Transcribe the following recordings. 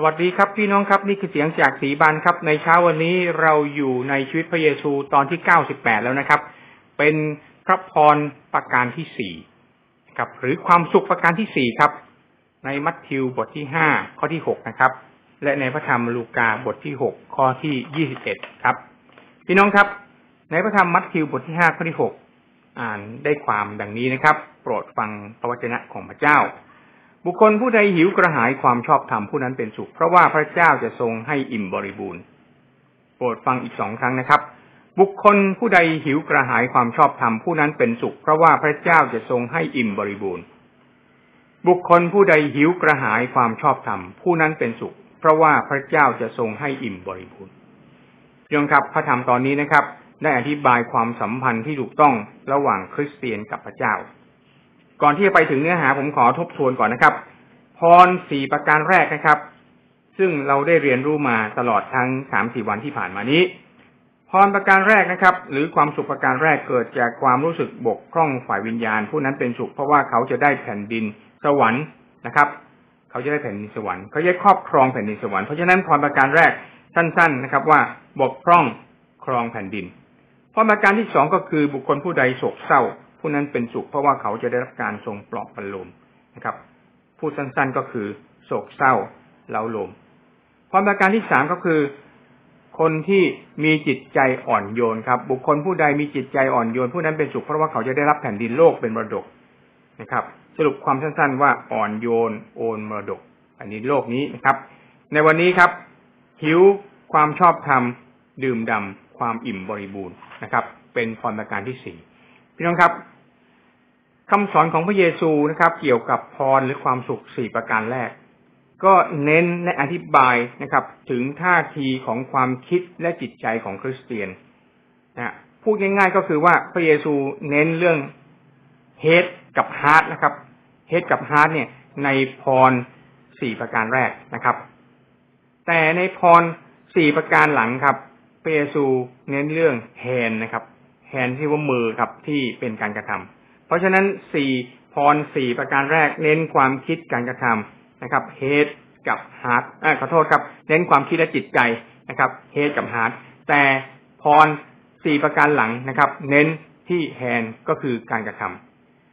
สวัสดีครับพี่น้องครับนี่คือเสียงจากสีบานครับ ในเช้าวันนี้เราอยู่ในชีวิตพระเยซูตอนที่เก้าสิบแปดแล้วนะครับ เป็นพระพรประการที่สี่ครับหรือความสุขประการที่สี่ครับ ในมัทธิวบทที่ห้าข้อที่หกนะครับ และในพระธรรมลูกาบทที่หกข้อที่ยี่สิบเอ็ดครับ พี่น้องครับ ในพระธรรมมัทธิวบทที่ห้าข้อที่หกอ่านได้ความดังนี้นะครับ โปรดฟังพระวจนะของพระเจ้า บุคคลผู้ใดหิวกระหายความชอบธรรมผู้นั้นเป็นสุข เพราะว่าพระเจ้าจะทรงให้อิ่มบริบูรณ์ โปรดฟังอีกสองครั้งนะครับ บุคคลผู้ใดหิวกระหายความชอบธรรมผู้นั้นเป็นสุข เพราะว่าพระเจ้าจะทรงให้อิ่มบริบูรณ์ บุคคลผู้ใดหิวกระหายความชอบธรรมผู้นั้นเป็นสุข เพราะว่าพระเจ้าจะทรงให้อิ่มบริบูรณ์ยงครับพระธรรมตอนนี้นะครับ ได้อธิบายความสัมพันธ์ที่ถูกต้องระหว่างคริสเตียนกับพระเจ้า ก่อนที่จะไปถึงเนื้อหาผมขอทบทวนก่อนนะครับ พรสี่ประการแรกนะครับ ซึ่งเราได้เรียนรู้มาตลอดทั้งสามสี่วันที่ผ่านมานี้ พรประการแรกนะครับ หรือความสุขประการแรกเกิดจากความรู้สึกบกพร่องฝ่ายวิญญาณ ผู้นั้นเป็นสุขเพราะว่าเขาจะได้แผ่นดินสวรรค์นะครับ เขาจะได้แผ่นดินสวรรค์เขาจะครอบครองแผ่นดินสวรรค์เพราะฉะนั้นพรประการแรกสั้น ๆนะครับ ว่าบกพร่องครองแผ่นดินพรประการที่สองก็คือบุคคลผู้ใดโศกเศร้า ผู้นั้นเป็นสุขเพราะว่าเขาจะได้รับการทรงปลอบประโลมนะครับ พูดสั้นๆก็คือ โศกเศร้าเล้าลมความประการที่สามก็คือ คนที่มีจิตใจอ่อนโยนครับ บุคคลผู้ใดมีจิตใจอ่อนโยนผู้นั้นเป็นสุขเพราะว่าเขาจะได้รับแผ่นดินโลกเป็นมรดกนะครับ สรุปความสั้นๆว่าอ่อนโยนโอนมรดก อันนี้โลกนี้นะครับ ในวันนี้ครับ หิวความชอบธรรมดื่มดำความอิ่มบริบูรณ์นะครับ เป็นพรประการที่สี่ พี่น้องครับคำสอนของพระเยซูนะครับ เกี่ยวกับพรหรือความสุขสี่ประการแรก ก็เน้นและอธิบายนะครับ ถึงท่าทีของความคิดและจิตใจของคริสเตียนนะพูดง่ายๆก็คือว่าพระเยซูเน้นเรื่องhead กับ heart นะครับ head กับ heart เนี่ย ในพรสี่ประการแรกนะครับ แต่ในพรสี่ประการหลังครับพระเยซูเน้นเรื่อง hand นะครับ แทนที่ว่ามือครับที่เป็นการกระทำเพราะฉะนั้นสี่พรสี่ประการแรกเน้นความคิดการกระทำนะครับ head กับ heart ขอโทษครับ เน้นความคิดและจิตใจนะครับ head กับ heart แต่พรสี่ประการหลังนะครับ เน้นที่แฮนก็คือการกระท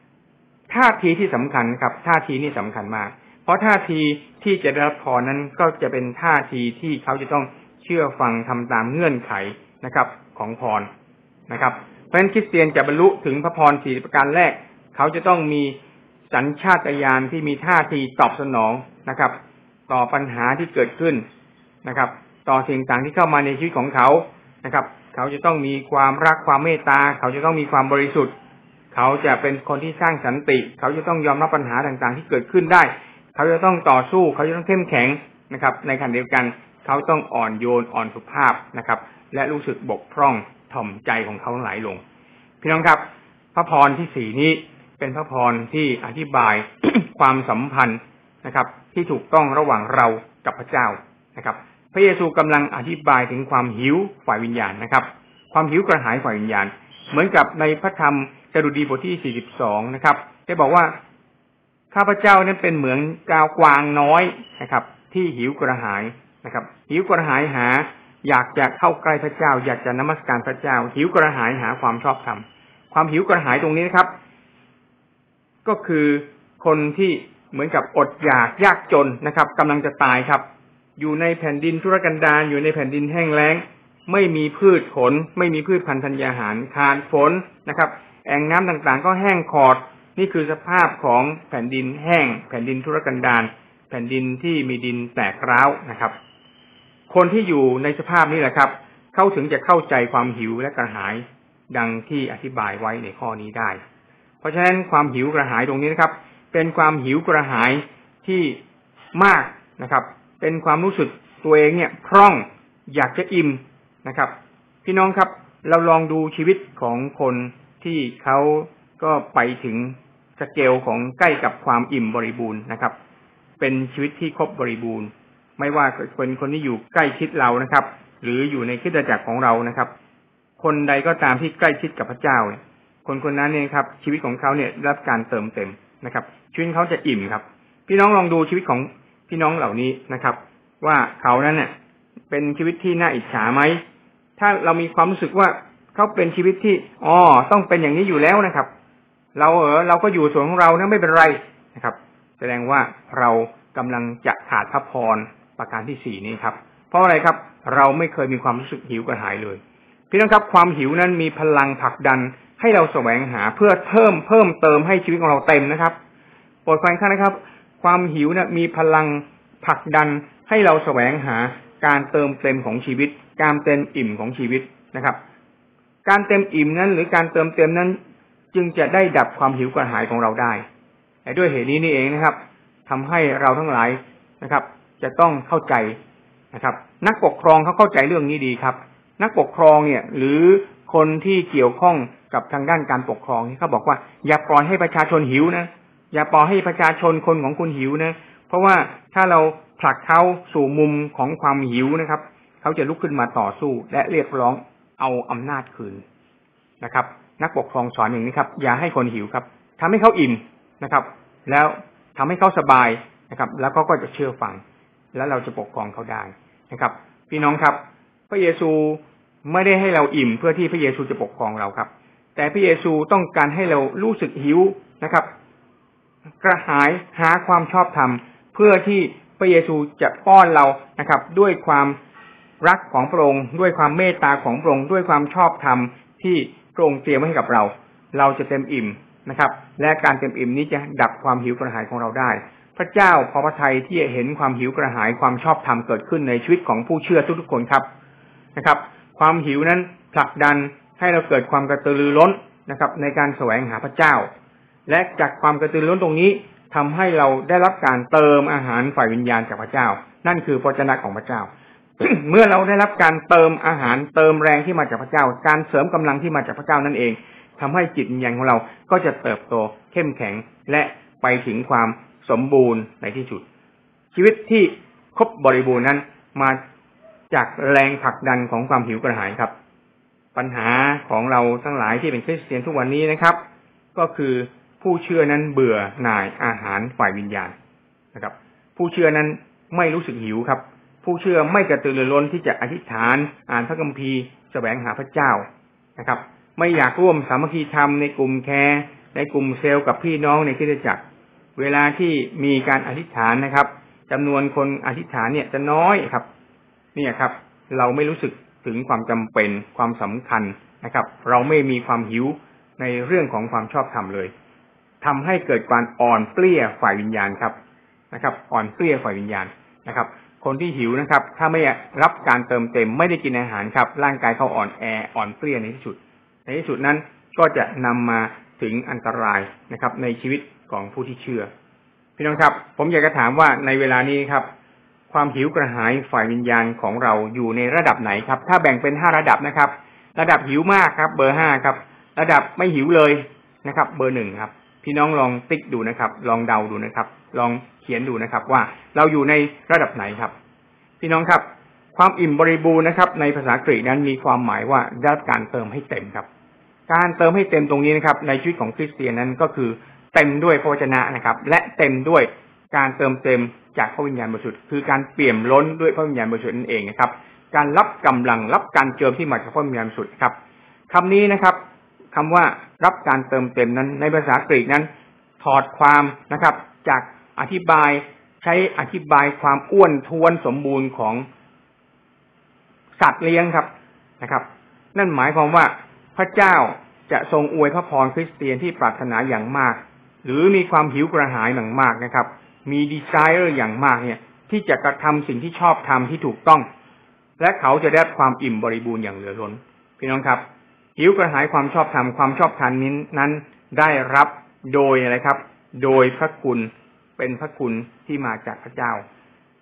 ำท่าทีที่สำคัญครับท่าทีนี่สำคัญมาก เพราะท่าทีที่จะได้รับพรนั้นก็จะเป็นท่าทีที่เขาจะต้องเชื่อฟังทำตามเงื่อนไขนะครับ ของพร นะครับ เพราะฉะนั้นคริสเตียนจะบรรลุถึงพระพรสี่ประการแรก เขาจะต้องมีสัญชาตญาณที่มีท่าทีตอบสนองนะครับ ต่อปัญหาที่เกิดขึ้นนะครับ ต่อสิ่งต่างที่เข้ามาในชีวิตของเขานะครับ เขาจะต้องมีความรักความเมตตา เขาจะต้องมีความบริสุทธิ์ เขาจะเป็นคนที่สร้างสันติ เขาจะต้องยอมรับปัญหาต่างๆ ที่เกิดขึ้นได้ เขาจะต้องต่อสู้ เขาจะต้องเข้มแข็งนะครับ ในขณะเดียวกัน เขาต้องอ่อนโยนอ่อนสุภาพนะครับ และรู้สึกบกพร่อง ถ่อมใจของเขาไหลลง พี่น้องครับ พระพรที่สี่นี้เป็นพระพรที่อธิบายความสัมพันธ์นะครับ ที่ถูกต้องระหว่างเรากับพระเจ้านะครับ พระเยซูกำลังอธิบายถึงความหิวฝ่ายวิญญาณนะครับ ความหิวกระหายฝ่ายวิญญาณ เหมือนกับในพระธรรมจดุดีบทที่สี่สิบสองนะครับ ได้บอกว่าข้าพเจ้านั้นเป็นเหมือนกาวกวางน้อยนะครับ ที่หิวกระหายนะครับ หิวกระหายหา อยากจะเข้าใกล้พระเจ้า อยากจะนมัสการพระเจ้า หิวกระหายหาความชอบธรรม ความหิวกระหายตรงนี้นะครับ ก็คือคนที่เหมือนกับอดอยากยากจนนะครับกำลังจะตายครับ อยู่ในแผ่นดินทุรกันดารอยู่ในแผ่นดินแห้งแล้ง ไม่มีพืชผล ไม่มีพืชพันธุ์ธัญญาหารขาดฝนนะครับ แอ่งน้ำต่างๆ ก็แห้งขอด นี่คือสภาพของแผ่นดินแห้ง แผ่นดินทุรกันดารแผ่นดินที่มีดินแตกร้าวนะครับ คนที่อยู่ในสภาพนี้แหละครับ เขาถึงจะเข้าใจความหิวและกระหายดังที่อธิบายไว้ในข้อนี้ได้ เพราะฉะนั้นความหิวกระหายตรงนี้นะครับ เป็นความหิวกระหายที่มากนะครับ เป็นความรู้สึกตัวเองเนี่ยพร่องอยากจะอิ่มนะครับ พี่น้องครับ เราลองดูชีวิตของคนที่เขาก็ไปถึงสเกลของใกล้กับความอิ่มบริบูรณ์นะครับ เป็นชีวิตที่ครบบริบูรณ์ ไม่ว่าเป็นคนที่อยู่ใกล้ชิดเรานะครับ หรืออยู่ในคิดจักรของเรานะครับ คนใดก็ตามที่ใกล้ชิดกับพระเจ้าเนี่ยคนคนนั้นเนี่ยครับ ชีวิตของเขาเนี่ยรับการเติมเต็มนะครับชีวิตเขาจะอิ่มครับ พี่น้องลองดูชีวิตของพี่น้องเหล่านี้นะครับ ว่าเขานั้นเนี่ยเป็นชีวิตที่น่าอิจฉาไหมถ้าเรามีความรู้สึกว่าเขาเป็นชีวิตที่อ๋อต้องเป็นอย่างนี้อยู่แล้วนะครับ เราเออเราก็อยู่ส่วนของเรานะไม่เป็นไรนะครับ แสดงว่าเรากำลังจะขาดพระพร ประการที่สี่นี้ครับ เพราะอะไรครับ เราไม่เคยมีความรู้สึกหิวกระหายเลย พี่น้องครับความหิวนั้นมีพลังผลักดันให้เราแสวงหาเพื่อเพิ่มเพิ่มเติมให้ชีวิตของเราเต็มนะครับโปรดฟังข้านะครับ ความหิวนะมีพลังผลักดันให้เราแสวงหาการเติมเต็มของชีวิต การเต็มอิ่มของชีวิตนะครับ การเต็มอิ่มนั้น หรือการเติมเต็มนั้น จึงจะได้ดับความหิวกระหายของเราได้แต่ด้วยเหตุนี้นี่เองนะครับทำให้เราทั้งหลายนะครับ จะต้องเข้าใจนะครับ นักปกครองเขาเข้าใจเรื่องนี้ดีครับ นักปกครองเนี่ย หรือคนที่เกี่ยวข้องกับทางด้านการปกครองเขาบอกว่า อย่าปล่อยให้ประชาชนหิวนะอย่าปล่อยให้ประชาชนคนของคุณหิวนะเพราะว่าถ้าเราผลักเขาสู่มุมของความหิวนะครับเขาจะลุกขึ้นมาต่อสู้ และเรียกร้องเอาอำนาจคืนนะครับ นักปกครองสอนอย่างนี้ครับ อย่าให้คนหิวครับทำให้เขาอิ่มนะครับ แล้วทำให้เขาสบายนะครับ แล้วเขาก็จะเชื่อฟัง แล้วเราจะปกครองเขาได้นะครับ พี่น้องครับ พระเยซูไม่ได้ให้เราอิ่มเพื่อที่พระเยซูจะปกครองเราครับ แต่พระเยซูต้องการให้เรารู้สึกหิวนะครับ กระหายหาความชอบธรรมเพื่อที่พระเยซูจะป้อนเรานะครับ ด้วยความรักของพระองค์ด้วยความเมตตาของพระองค์ด้วยความชอบธรรมที่พระองค์เตรียมไว้ให้กับเรา เราจะเต็มอิ่มนะครับ และการเต็มอิ่มนี้จะดับความหิวกระหายของเราได้ พระเจ้าพอพระทัยที่จะเห็นความหิวกระหายความชอบธรรมเกิดขึ้นในชีวิตของผู้เชื่อทุกๆคนครับนะครับ ความหิวนั้นผลักดันให้เราเกิดความกระตือรือร้นนะครับ ในการแสวงหาพระเจ้า และจากความกระตือรือร้นตรงนี้ทำให้เราได้รับการเติมอาหารฝ่ายวิญญาณจากพระเจ้า นั่นคือพระเจ้าของพระเจ้า เมื่อเราได้รับการเติมอาหารเติมแรงที่มาจากพระเจ้า การเสริมกำลังที่มาจากพระเจ้านั่นเองทำให้จิตวิญญาณของเราก็จะเติบโตเข้มแข็งและไปถึงความ สมบูรณ์ในที่สุด ชีวิตที่ครบบริบูรณ์นั้นมาจากแรงผลักดันของความหิวกระหายครับ ปัญหาของเราทั้งหลายที่เป็นคริสเตียนทุกวันนี้นะครับ ก็คือผู้เชื่อนั้นเบื่อหน่ายอาหารฝ่ายวิญญาณนะครับ ผู้เชื่อนั้นไม่รู้สึกหิวครับ ผู้เชื่อไม่กระตือรือร้นที่จะอธิษฐานอ่านพระคัมภีร์แสวงหาพระเจ้านะครับ ไม่อยากร่วมสามัคคีธรรมในกลุ่มแคร์ในกลุ่มเซลล์กับพี่น้องในคริสตจักร เวลาที่มีการอธิษฐานนะครับจำนวนคนอธิษฐานเนี่ยจะน้อยครับนี่ครับ เราไม่รู้สึกถึงความจำเป็นความสำคัญนะครับ เราไม่มีความหิวในเรื่องของความชอบธรรมเลยทำให้เกิดการอ่อนเปลี้ยฝ่ายวิญญาณครับนะครับ อ่อนเปลี้ยฝ่ายวิญญาณนะครับ คนที่หิวนะครับ ถ้าไม่รับการเติมเต็มไม่ได้กินอาหารครับ ร่างกายเขาอ่อนแออ่อนเปลี้ยในที่สุด ในที่สุดนั้นก็จะนำมา ถึงอันตรายนะครับ ในชีวิตของผู้ที่เชื่อ พี่น้องครับ ผมอยากจะถามว่าในเวลานี้ครับ ความหิวกระหายฝ่ายวิญญาณของเราอยู่ในระดับไหนครับ ถ้าแบ่งเป็นห้าระดับนะครับ ระดับหิวมากครับ เบอร์ห้าครับ ระดับไม่หิวเลยนะครับ เบอร์หนึ่งครับ พี่น้องลองติ๊กดูนะครับ ลองเดาดูนะครับ ลองเขียนดูนะครับ ว่าเราอยู่ในระดับไหนครับ พี่น้องครับ ความอิ่มบริบูรณ์นะครับ ในภาษากรีกนั้นมีความหมายว่าได้การเติมให้เต็มครับ การเติมให้เต็มตรงนี้นะครับ ในชีวิตของคริสเตียนนั้นก็คือเต็มด้วยพระวจนะนะครับ และเต็มด้วยการเติมเต็มจากพระวิญญาณบริสุทธิ์คือการเปี่ยมล้นด้วยพระวิญญาณบริสุทธิ์นั่นเองนะครับ การรับกำลังรับการเจิมที่มาจากพระวิญญาณบริสุทธิ์ครับคำนี้นะครับคำว่ารับการเติมเต็มนั้น ในภาษากรีกนั้น ถอดความนะครับ จากอธิบายใช้อธิบายความอ้วนท้วนสมบูรณ์ของสัตว์เลี้ยงครับนะครับ นั่นหมายความว่าพระเจ้า จะทรงอวยพระพรคริสเตียนที่ปรารถนาอย่างมาก หรือมีความหิวกระหายอย่างมากนะครับ มีดีไซเนอร์อย่างมากเนี่ย ที่จะกระทำสิ่งที่ชอบทำที่ถูกต้อง และเขาจะได้ความอิ่มบริบูรณ์อย่างเหลือล้น พี่น้องครับ หิวกระหายความชอบธรรมความชอบธรรมนี้นั้นได้รับโดยอะไรครับ โดยพระคุณเป็นพระคุณที่มาจากพระเจ้า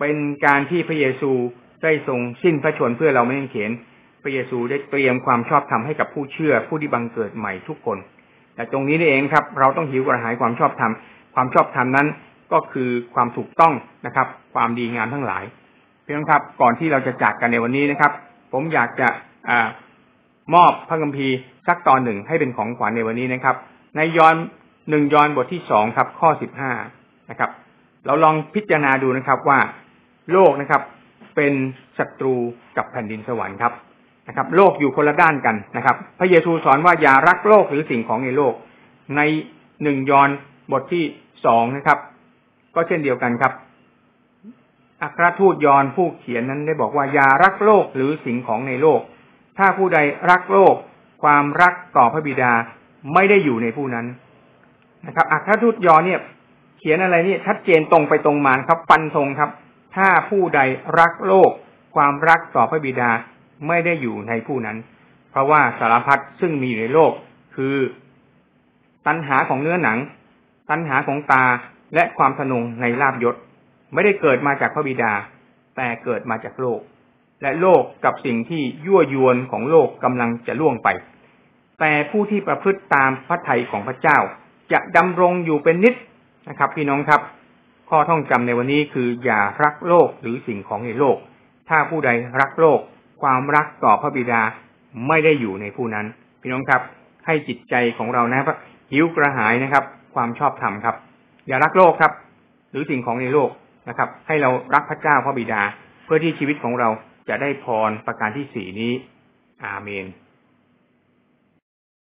เป็นการที่พระเยซูได้ทรงสิ้นพระชนเพื่อเราไม่ต้องเขียน พระเยซูได้เตรียมความชอบธรรมให้กับผู้เชื่อ ผู้ที่บังเกิดใหม่ทุกคน แต่ตรงนี้นี่เองครับ เราต้องหิวกระหายความชอบธรรม ความชอบธรรมนั้นก็คือความถูกต้องนะครับ ความดีงามทั้งหลาย เพื่อนครับ ก่อนที่เราจะจากกันในวันนี้นะครับ ผมอยากจะอมอบพระคัมภีร์สักตอนหนึ่งให้เป็นของขวัญในวันนี้นะครับ ในยอนหนึ่งยอนบทที่สองครับ ข้อสิบห้านะครับ เราลองพิจารณาดูนะครับว่าโลกนะครับ เป็นศัตรูกับแผ่นดินสวรรค์ครับ นะครับ โลกอยู่คนละด้านกันนะครับ พระเยซูสอนว่าอย่ารักโลกหรือสิ่งของในโลก ในหนึ่งยอห์นบทที่สองนะครับ ก็เช่นเดียวกันครับ อัครทูตยอห์นผู้เขียนนั้นได้บอกว่าอย่ารักโลกหรือสิ่งของในโลก ถ้าผู้ใดรักโลก ความรักต่อพระบิดาไม่ได้อยู่ในผู้นั้นนะครับ อัครทูตยอห์นเนี่ย เขียนอะไรนี่ชัดเจนตรงไปตรงมาครับฟันธงครับ ถ้าผู้ใดรักโลก ความรักต่อพระบิดา ไม่ได้อยู่ในผู้นั้น เพราะว่าสารพัดซึ่งมีอยู่ในโลก คือ ตัณหาของเนื้อหนัง ตัณหาของตาและความทนงในลาบยศ ไม่ได้เกิดมาจากพระบิดา แต่เกิดมาจากโลก และโลกกับสิ่งที่ยั่วยวนของโลกกำลังจะล่วงไป แต่ผู้ที่ประพฤติตามพระทัยของพระเจ้า จะดำรงอยู่เป็นนิจนะครับ พี่น้องครับ ข้อท่องจำในวันนี้คืออย่ารักโลกหรือสิ่งของในโลก ถ้าผู้ใดรักโลก ความรักต่อพระบิดาไม่ได้อยู่ในผู้นั้น พี่น้องครับ ให้จิตใจของเรานะครับหิวกระหายนะครับ ความชอบธรรมครับ อย่ารักโลกครับ หรือสิ่งของในโลกนะครับ ให้เรารักพระเจ้าพระบิดา เพื่อที่ชีวิตของเราจะได้พรประการที่สี่นี้ อาเมน